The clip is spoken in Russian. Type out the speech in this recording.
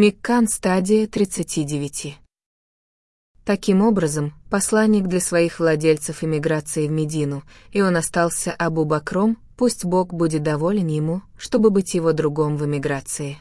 Миккан стадия 39. Таким образом, посланник для своих владельцев эмиграции в Медину, и он остался Абу Бакром, пусть Бог будет доволен ему, чтобы быть его другом в эмиграции.